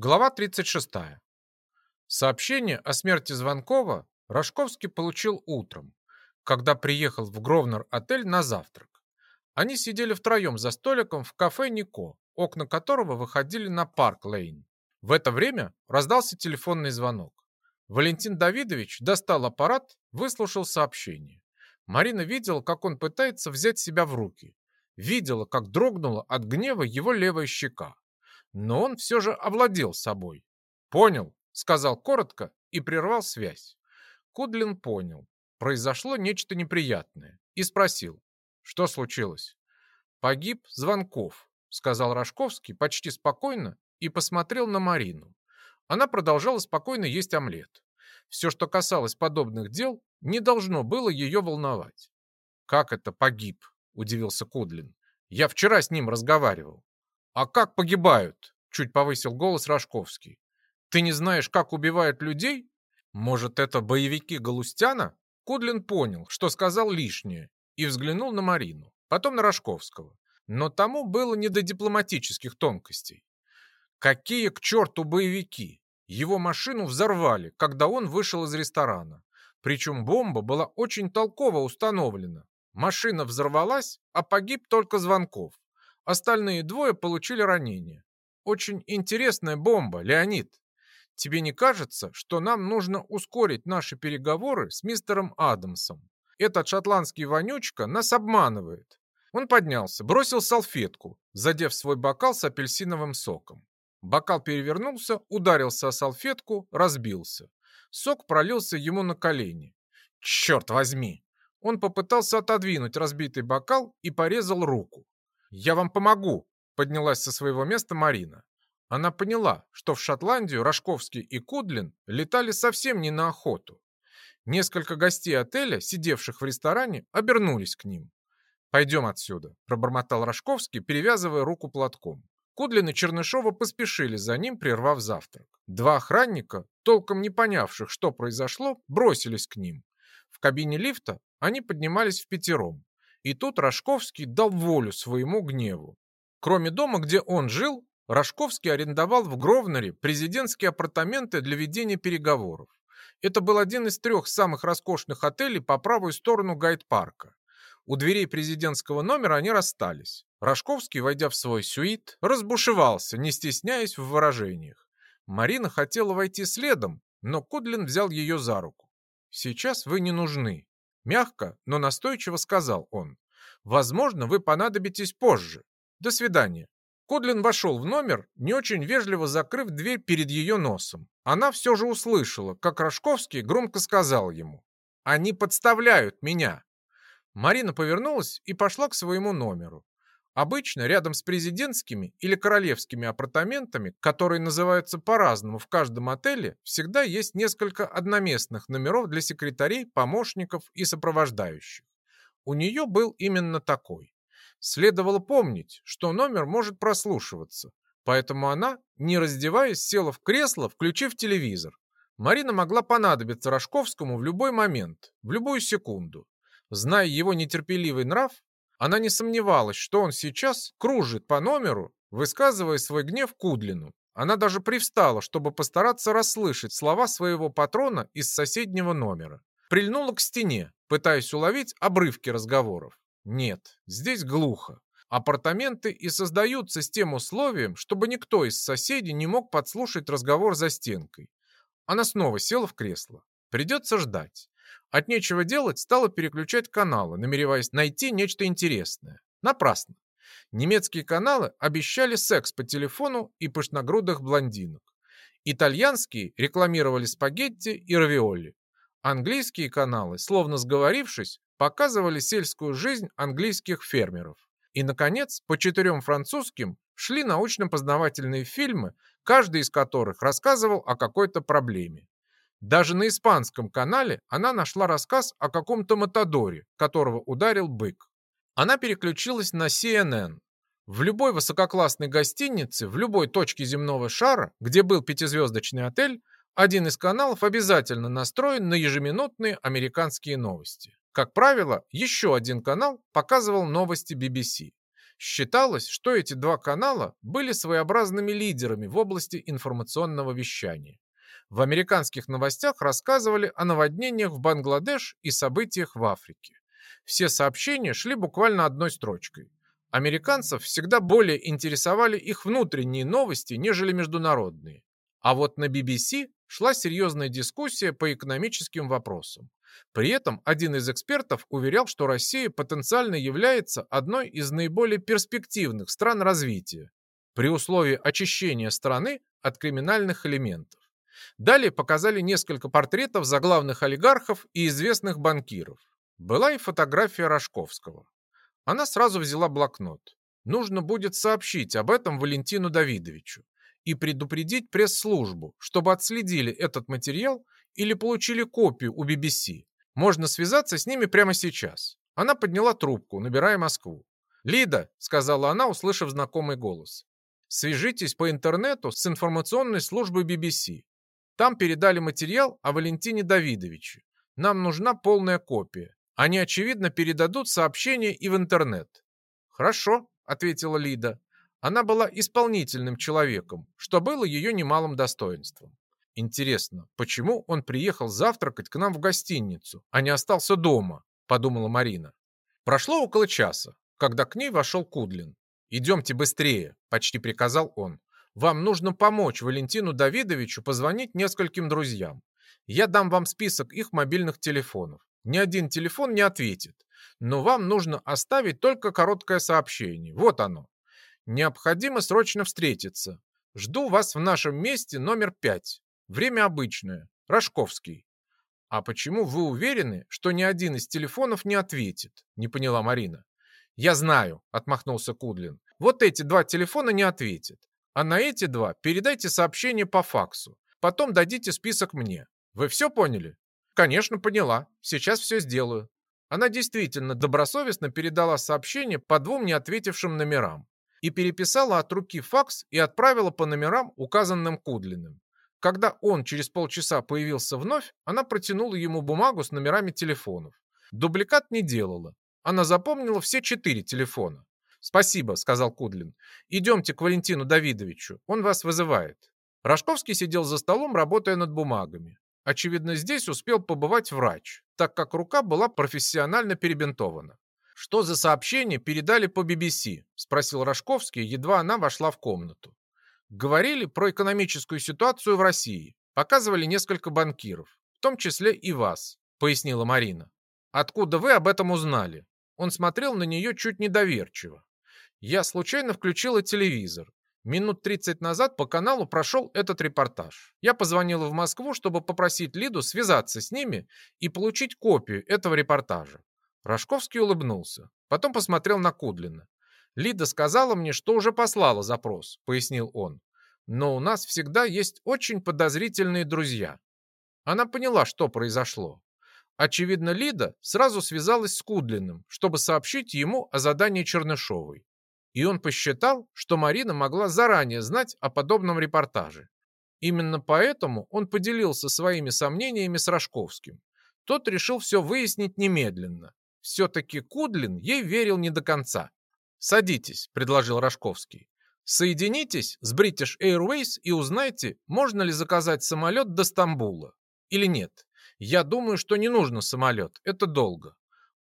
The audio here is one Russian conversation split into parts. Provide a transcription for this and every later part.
Глава 36. Сообщение о смерти Звонкова Рожковский получил утром, когда приехал в Гросвенор-отель на завтрак. Они сидели втроем за столиком в кафе «Нико», окна которого выходили на Парк-Лейн. В это время раздался телефонный звонок. Валентин Давидович достал аппарат, выслушал сообщение. Марина видела, как он пытается взять себя в руки. Видела, как дрогнула от гнева его левая щека но он все же овладел собой. «Понял», — сказал коротко и прервал связь. Кудлин понял. Произошло нечто неприятное и спросил, что случилось. «Погиб Звонков», — сказал Рожковский почти спокойно и посмотрел на Марину. Она продолжала спокойно есть омлет. Все, что касалось подобных дел, не должно было ее волновать. «Как это погиб?» – удивился Кудлин. «Я вчера с ним разговаривал». «А как погибают?» — чуть повысил голос Рожковский. «Ты не знаешь, как убивают людей? Может, это боевики Галустяна?» Кудлин понял, что сказал лишнее, и взглянул на Марину, потом на Рожковского. Но тому было не до дипломатических тонкостей. Какие к черту боевики? Его машину взорвали, когда он вышел из ресторана. Причем бомба была очень толково установлена. Машина взорвалась, а погиб только Звонков. Остальные двое получили ранения. Очень интересная бомба, Леонид. Тебе не кажется, что нам нужно ускорить наши переговоры с мистером Адамсом? Этот шотландский вонючка нас обманывает. Он поднялся, бросил салфетку, задев свой бокал с апельсиновым соком. Бокал перевернулся, ударился о салфетку, разбился. Сок пролился ему на колени. «Черт возьми!» Он попытался отодвинуть разбитый бокал и порезал руку. «Я вам помогу!» — поднялась со своего места Марина. Она поняла, что в Шотландию Рожковский и Кудлин летали совсем не на охоту. Несколько гостей отеля, сидевших в ресторане, обернулись к ним. «Пойдем отсюда», — пробормотал Рожковский, перевязывая руку платком. Кудлин и Чернышова поспешили за ним, прервав завтрак. Два охранника, толком не понявших, что произошло, бросились к ним. В кабине лифта они поднимались в пятером. И тут Рожковский дал волю своему гневу. Кроме дома, где он жил, Рожковский арендовал в Гровнере президентские апартаменты для ведения переговоров. Это был один из трех самых роскошных отелей по правую сторону гайд-парка. У дверей президентского номера они расстались. Рожковский, войдя в свой сюит, разбушевался, не стесняясь в выражениях. Марина хотела войти следом, но Кудлин взял ее за руку. «Сейчас вы не нужны. Мягко, но настойчиво сказал он. «Возможно, вы понадобитесь позже. До свидания». Кодлин вошел в номер, не очень вежливо закрыв дверь перед ее носом. Она все же услышала, как Рожковский громко сказал ему. «Они подставляют меня». Марина повернулась и пошла к своему номеру. Обычно рядом с президентскими или королевскими апартаментами, которые называются по-разному в каждом отеле, всегда есть несколько одноместных номеров для секретарей, помощников и сопровождающих. У нее был именно такой. Следовало помнить, что номер может прослушиваться, поэтому она, не раздеваясь, села в кресло, включив телевизор. Марина могла понадобиться Рожковскому в любой момент, в любую секунду. Зная его нетерпеливый нрав, она не сомневалась, что он сейчас кружит по номеру, высказывая свой гнев Кудлину. Она даже привстала, чтобы постараться расслышать слова своего патрона из соседнего номера. Прильнула к стене, пытаясь уловить обрывки разговоров. Нет, здесь глухо. Апартаменты и создаются с тем условием, чтобы никто из соседей не мог подслушать разговор за стенкой. Она снова села в кресло. Придется ждать. От нечего делать стала переключать каналы, намереваясь найти нечто интересное. Напрасно. Немецкие каналы обещали секс по телефону и пышногрудых блондинок. Итальянские рекламировали спагетти и равиоли. Английские каналы, словно сговорившись, показывали сельскую жизнь английских фермеров. И, наконец, по четырем французским шли научно-познавательные фильмы, каждый из которых рассказывал о какой-то проблеме. Даже на испанском канале она нашла рассказ о каком-то Матадоре, которого ударил бык. Она переключилась на CNN. В любой высококлассной гостинице, в любой точке земного шара, где был пятизвездочный отель, один из каналов обязательно настроен на ежеминутные американские новости. Как правило, еще один канал показывал новости BBC. Считалось, что эти два канала были своеобразными лидерами в области информационного вещания. В американских новостях рассказывали о наводнениях в Бангладеш и событиях в Африке. Все сообщения шли буквально одной строчкой. Американцев всегда более интересовали их внутренние новости, нежели международные. А вот на BBC шла серьезная дискуссия по экономическим вопросам. При этом один из экспертов уверял, что Россия потенциально является одной из наиболее перспективных стран развития при условии очищения страны от криминальных элементов. Далее показали несколько портретов заглавных олигархов и известных банкиров. Была и фотография Рожковского. Она сразу взяла блокнот. Нужно будет сообщить об этом Валентину Давидовичу и предупредить пресс-службу, чтобы отследили этот материал или получили копию у BBC. Можно связаться с ними прямо сейчас. Она подняла трубку, набирая Москву. «Лида», — сказала она, услышав знакомый голос, — «свяжитесь по интернету с информационной службой BBC. Там передали материал о Валентине Давидовиче. Нам нужна полная копия. Они, очевидно, передадут сообщение и в интернет. «Хорошо», — ответила Лида. Она была исполнительным человеком, что было ее немалым достоинством. «Интересно, почему он приехал завтракать к нам в гостиницу, а не остался дома?» – подумала Марина. Прошло около часа, когда к ней вошел Кудлин. «Идемте быстрее», – почти приказал он. «Вам нужно помочь Валентину Давидовичу позвонить нескольким друзьям. Я дам вам список их мобильных телефонов. Ни один телефон не ответит. Но вам нужно оставить только короткое сообщение. Вот оно. Необходимо срочно встретиться. Жду вас в нашем месте номер пять. Время обычное. Рожковский. А почему вы уверены, что ни один из телефонов не ответит? Не поняла Марина. Я знаю, отмахнулся Кудлин. Вот эти два телефона не ответят. А на эти два передайте сообщение по факсу. Потом дадите список мне. Вы все поняли? «Конечно, поняла. Сейчас все сделаю». Она действительно добросовестно передала сообщение по двум неответившим номерам и переписала от руки факс и отправила по номерам, указанным Кудлиным. Когда он через полчаса появился вновь, она протянула ему бумагу с номерами телефонов. Дубликат не делала. Она запомнила все четыре телефона. «Спасибо», — сказал Кудлин. «Идемте к Валентину Давидовичу, он вас вызывает». Рожковский сидел за столом, работая над бумагами. Очевидно, здесь успел побывать врач, так как рука была профессионально перебинтована. «Что за сообщение передали по BBC?» – спросил Рожковский, едва она вошла в комнату. Говорили про экономическую ситуацию в России, показывали несколько банкиров, в том числе и вас, пояснила Марина. Откуда вы об этом узнали? Он смотрел на нее чуть недоверчиво. Я случайно включила телевизор. Минут 30 назад по каналу прошел этот репортаж. Я позвонила в Москву, чтобы попросить Лиду связаться с ними и получить копию этого репортажа. Рожковский улыбнулся. Потом посмотрел на Кудлина. «Лида сказала мне, что уже послала запрос», — пояснил он. «Но у нас всегда есть очень подозрительные друзья». Она поняла, что произошло. Очевидно, Лида сразу связалась с Кудлиным, чтобы сообщить ему о задании Чернышовой и он посчитал, что Марина могла заранее знать о подобном репортаже. Именно поэтому он поделился своими сомнениями с Рожковским. Тот решил все выяснить немедленно. Все-таки Кудлин ей верил не до конца. «Садитесь», — предложил Рожковский. «Соединитесь с British Airways и узнайте, можно ли заказать самолет до Стамбула. Или нет. Я думаю, что не нужно самолет, это долго.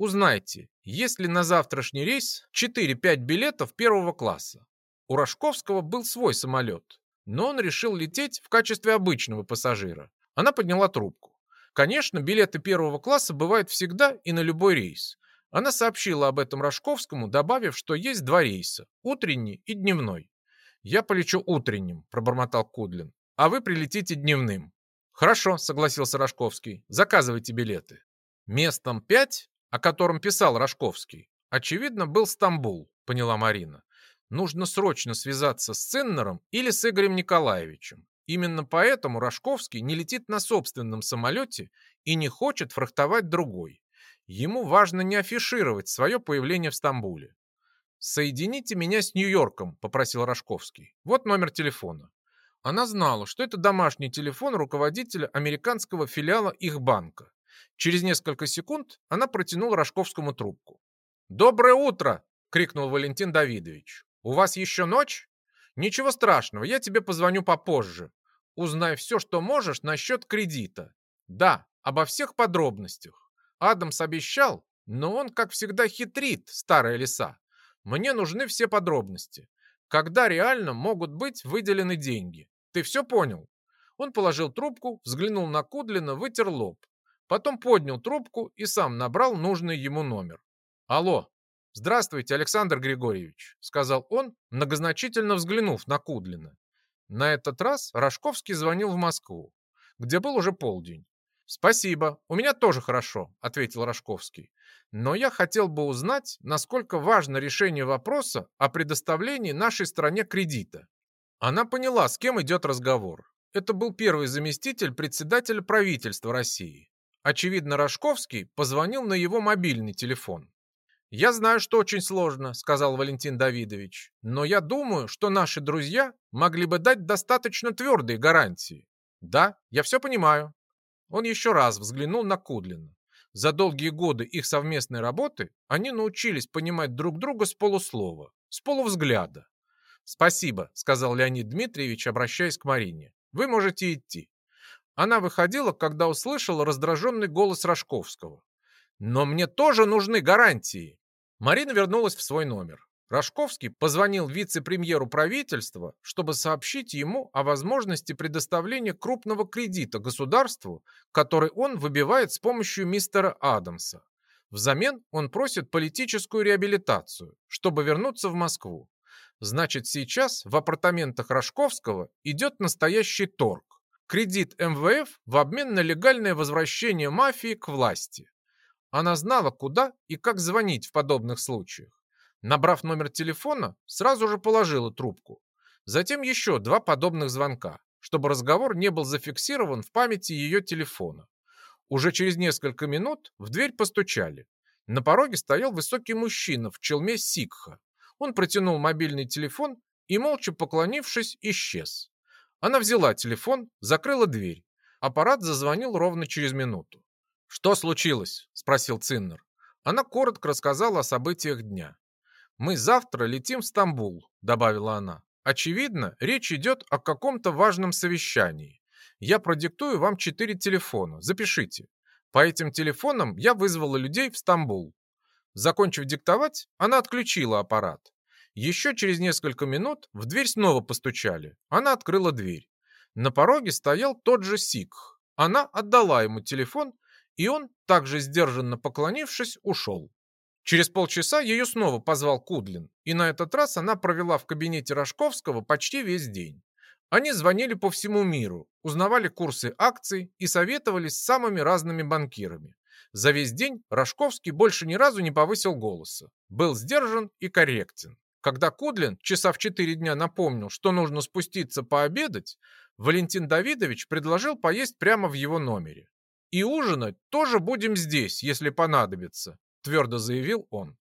Узнайте, есть ли на завтрашний рейс 4-5 билетов первого класса. У Рожковского был свой самолет, но он решил лететь в качестве обычного пассажира. Она подняла трубку. Конечно, билеты первого класса бывают всегда и на любой рейс. Она сообщила об этом Рожковскому, добавив, что есть два рейса – утренний и дневной. «Я полечу утренним», – пробормотал Кудлин, – «а вы прилетите дневным». «Хорошо», – согласился Рожковский, – «заказывайте билеты». Местом 5 о котором писал Рожковский, очевидно, был Стамбул, поняла Марина. Нужно срочно связаться с Циннером или с Игорем Николаевичем. Именно поэтому Рожковский не летит на собственном самолете и не хочет фрахтовать другой. Ему важно не афишировать свое появление в Стамбуле. «Соедините меня с Нью-Йорком», — попросил Рожковский. «Вот номер телефона». Она знала, что это домашний телефон руководителя американского филиала их банка. Через несколько секунд она протянула Рожковскому трубку. «Доброе утро!» — крикнул Валентин Давидович. «У вас еще ночь? Ничего страшного, я тебе позвоню попозже. Узнай все, что можешь насчет кредита. Да, обо всех подробностях. Адамс обещал, но он, как всегда, хитрит, старая лиса. Мне нужны все подробности. Когда реально могут быть выделены деньги? Ты все понял?» Он положил трубку, взглянул на Кудлина, вытер лоб. Потом поднял трубку и сам набрал нужный ему номер. «Алло, здравствуйте, Александр Григорьевич», — сказал он, многозначительно взглянув на Кудлина. На этот раз Рожковский звонил в Москву, где был уже полдень. «Спасибо, у меня тоже хорошо», — ответил Рожковский. «Но я хотел бы узнать, насколько важно решение вопроса о предоставлении нашей стране кредита». Она поняла, с кем идет разговор. Это был первый заместитель председателя правительства России. Очевидно, Рожковский позвонил на его мобильный телефон. «Я знаю, что очень сложно», — сказал Валентин Давидович, «но я думаю, что наши друзья могли бы дать достаточно твердые гарантии». «Да, я все понимаю». Он еще раз взглянул на Кудлина. За долгие годы их совместной работы они научились понимать друг друга с полуслова, с полувзгляда. «Спасибо», — сказал Леонид Дмитриевич, обращаясь к Марине. «Вы можете идти». Она выходила, когда услышала раздраженный голос Рожковского. «Но мне тоже нужны гарантии!» Марина вернулась в свой номер. Рожковский позвонил вице-премьеру правительства, чтобы сообщить ему о возможности предоставления крупного кредита государству, который он выбивает с помощью мистера Адамса. Взамен он просит политическую реабилитацию, чтобы вернуться в Москву. Значит, сейчас в апартаментах Рожковского идет настоящий торг кредит МВФ в обмен на легальное возвращение мафии к власти. Она знала, куда и как звонить в подобных случаях. Набрав номер телефона, сразу же положила трубку. Затем еще два подобных звонка, чтобы разговор не был зафиксирован в памяти ее телефона. Уже через несколько минут в дверь постучали. На пороге стоял высокий мужчина в челме сикха. Он протянул мобильный телефон и, молча поклонившись, исчез. Она взяла телефон, закрыла дверь. Аппарат зазвонил ровно через минуту. «Что случилось?» – спросил Циннер. Она коротко рассказала о событиях дня. «Мы завтра летим в Стамбул», – добавила она. «Очевидно, речь идет о каком-то важном совещании. Я продиктую вам четыре телефона. Запишите. По этим телефонам я вызвала людей в Стамбул». Закончив диктовать, она отключила аппарат. Еще через несколько минут в дверь снова постучали. Она открыла дверь. На пороге стоял тот же Сикх. Она отдала ему телефон, и он, также сдержанно поклонившись, ушел. Через полчаса ее снова позвал Кудлин, и на этот раз она провела в кабинете Рожковского почти весь день. Они звонили по всему миру, узнавали курсы акций и советовались с самыми разными банкирами. За весь день Рожковский больше ни разу не повысил голоса. Был сдержан и корректен. Когда Кудлин часа в четыре дня напомнил, что нужно спуститься пообедать, Валентин Давидович предложил поесть прямо в его номере. «И ужинать тоже будем здесь, если понадобится», – твердо заявил он.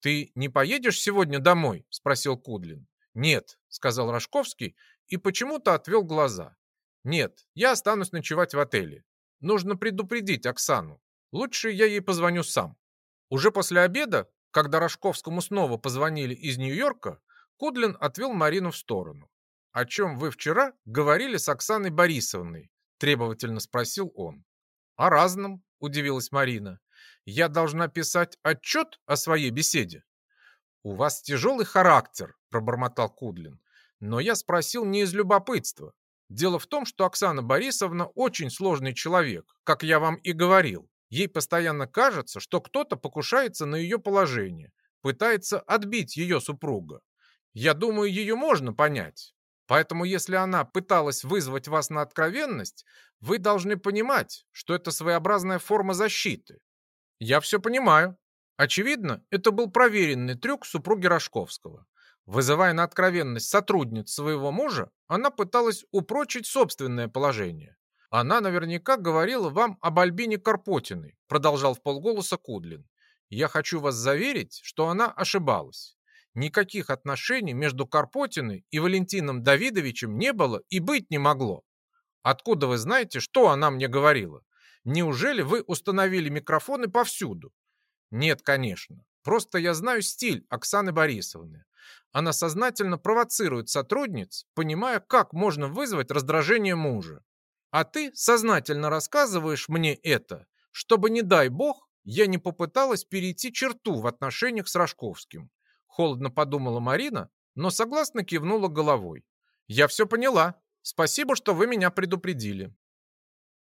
«Ты не поедешь сегодня домой?» – спросил Кудлин. «Нет», – сказал Рожковский и почему-то отвел глаза. «Нет, я останусь ночевать в отеле. Нужно предупредить Оксану. Лучше я ей позвоню сам». Уже после обеда когда Рожковскому снова позвонили из Нью-Йорка, Кудлин отвел Марину в сторону. «О чем вы вчера говорили с Оксаной Борисовной?» – требовательно спросил он. «О разном», – удивилась Марина. «Я должна писать отчет о своей беседе». «У вас тяжелый характер», – пробормотал Кудлин. «Но я спросил не из любопытства. Дело в том, что Оксана Борисовна очень сложный человек, как я вам и говорил. Ей постоянно кажется, что кто-то покушается на ее положение, пытается отбить ее супруга. Я думаю, ее можно понять. Поэтому если она пыталась вызвать вас на откровенность, вы должны понимать, что это своеобразная форма защиты. Я все понимаю. Очевидно, это был проверенный трюк супруги Рожковского. Вызывая на откровенность сотрудниц своего мужа, она пыталась упрочить собственное положение. Она наверняка говорила вам об Альбине Карпотиной, продолжал в полголоса Кудлин. Я хочу вас заверить, что она ошибалась. Никаких отношений между Карпотиной и Валентином Давидовичем не было и быть не могло. Откуда вы знаете, что она мне говорила? Неужели вы установили микрофоны повсюду? Нет, конечно. Просто я знаю стиль Оксаны Борисовны. Она сознательно провоцирует сотрудниц, понимая, как можно вызвать раздражение мужа. А ты сознательно рассказываешь мне это, чтобы, не дай бог, я не попыталась перейти черту в отношениях с Рожковским. Холодно подумала Марина, но согласно кивнула головой. Я все поняла. Спасибо, что вы меня предупредили.